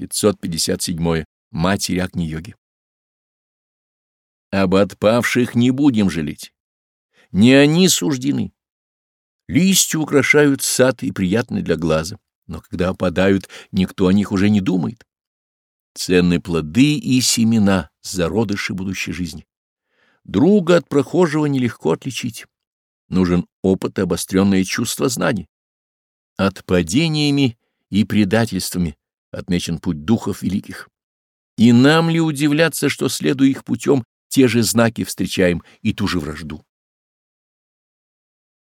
550 седьмое. Матерь Агни-йоги. Об отпавших не будем жалеть. Не они суждены. Листья украшают сад и приятны для глаза, но когда опадают, никто о них уже не думает. Ценны плоды и семена, зародыши будущей жизни. Друга от прохожего нелегко отличить. Нужен опыт и обостренное чувство знаний. От падениями и предательствами отмечен путь духов великих. И нам ли удивляться, что, следуя их путем, те же знаки встречаем и ту же вражду?